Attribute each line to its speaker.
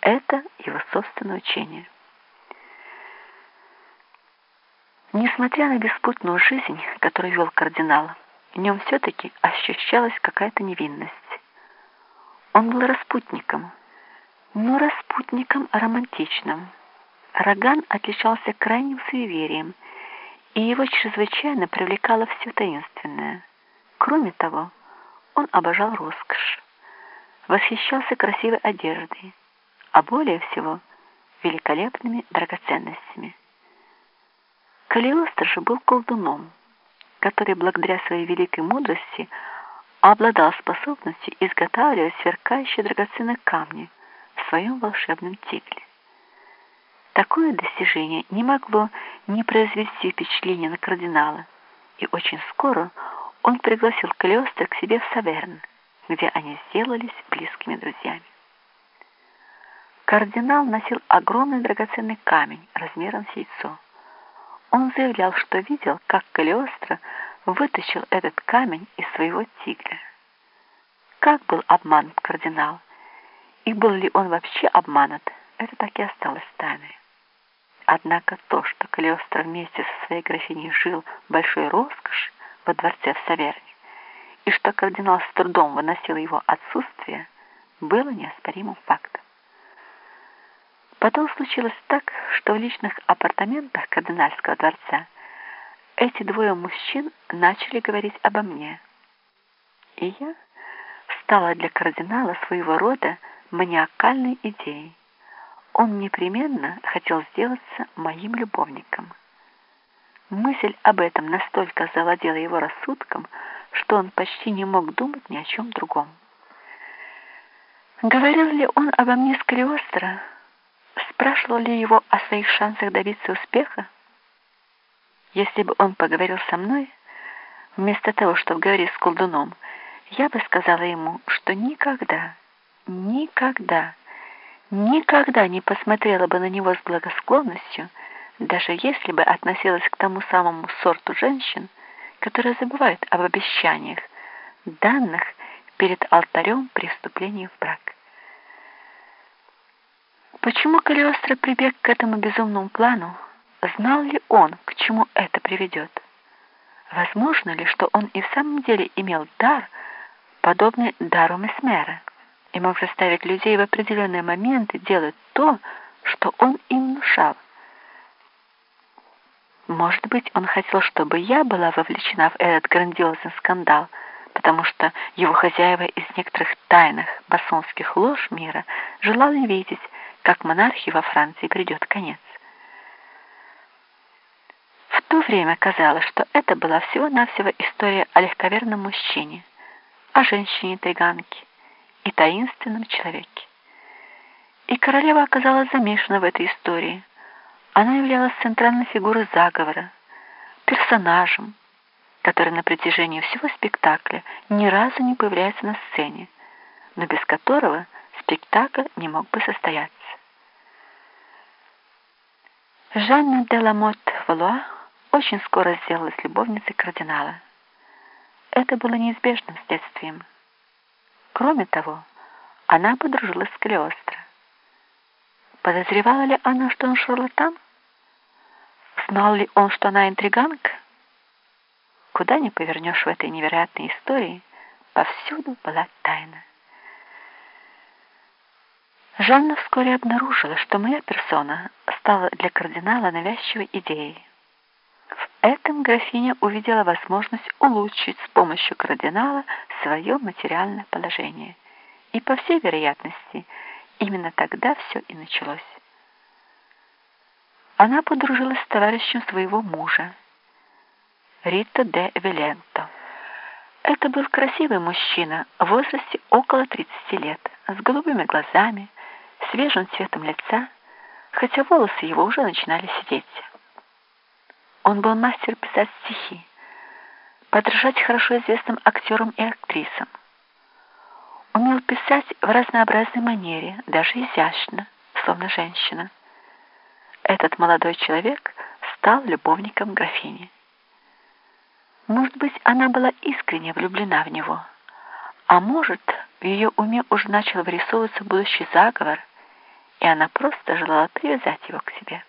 Speaker 1: Это его собственное учение. Несмотря на беспутную жизнь, которую вел кардинал, в нем все-таки ощущалась какая-то невинность. Он был распутником, но распутником романтичным. Роган отличался крайним суеверием, и его чрезвычайно привлекало все таинственное. Кроме того, он обожал роскошь, восхищался красивой одеждой, а более всего великолепными драгоценностями. Калиостро же был колдуном, который благодаря своей великой мудрости обладал способностью изготавливать сверкающие драгоценные камни в своем волшебном тигле. Такое достижение не могло не произвести впечатления на кардинала, и очень скоро он пригласил Калиостро к себе в Саверн, где они сделались близкими друзьями. Кардинал носил огромный драгоценный камень размером с яйцо. Он заявлял, что видел, как Калиостро вытащил этот камень из своего тигля. Как был обманут кардинал, и был ли он вообще обманут, это так и осталось тайной. Однако то, что Калиостро вместе со своей графиней жил большой роскоши во дворце в Саверне, и что кардинал с трудом выносил его отсутствие, было неоспоримым фактом. Потом случилось так, что в личных апартаментах кардинальского дворца эти двое мужчин начали говорить обо мне. И я стала для кардинала своего рода маниакальной идеей. Он непременно хотел сделаться моим любовником. Мысль об этом настолько завладела его рассудком, что он почти не мог думать ни о чем другом. Говорил ли он обо мне с Калиостро? Спрашивал ли его о своих шансах добиться успеха? Если бы он поговорил со мной, вместо того, чтобы говорить с колдуном, я бы сказала ему, что никогда, никогда, никогда не посмотрела бы на него с благосклонностью, даже если бы относилась к тому самому сорту женщин, которые забывают об обещаниях, данных перед алтарем при вступлении в брак. Почему Калиостро прибег к этому безумному плану? Знал ли он, к чему это приведет? Возможно ли, что он и в самом деле имел дар, подобный дару Месмера, и мог заставить людей в определенные моменты делать то, что он им внушал? Может быть, он хотел, чтобы я была вовлечена в этот грандиозный скандал, потому что его хозяева из некоторых тайных масонских лож мира желали видеть, как монархии во Франции придет конец. В то время казалось, что это была всего-навсего история о легковерном мужчине, о женщине-триганке и таинственном человеке. И королева оказалась замешана в этой истории. Она являлась центральной фигурой заговора, персонажем, который на протяжении всего спектакля ни разу не появляется на сцене, но без которого спектакль не мог бы состояться. Жанна де Ламот Валуа очень скоро сделалась любовницей кардинала. Это было неизбежным следствием. Кроме того, она подружилась с Калиостро. Подозревала ли она, что он шарлатан? Знал ли он, что она интриганка? Куда ни повернешь в этой невероятной истории, повсюду была тайна. Жанна вскоре обнаружила, что моя персона стала для кардинала навязчивой идеей. В этом графиня увидела возможность улучшить с помощью кардинала свое материальное положение. И, по всей вероятности, именно тогда все и началось. Она подружилась с товарищем своего мужа, Рито де Эвеленто. Это был красивый мужчина в возрасте около 30 лет, с голубыми глазами, свежим цветом лица, хотя волосы его уже начинали сидеть. Он был мастер писать стихи, подражать хорошо известным актерам и актрисам. Умел писать в разнообразной манере, даже изящно, словно женщина. Этот молодой человек стал любовником графини. Может быть, она была искренне влюблена в него, а может, в ее уме уже начал вырисовываться будущий заговор, и она просто желала привязать его к себе.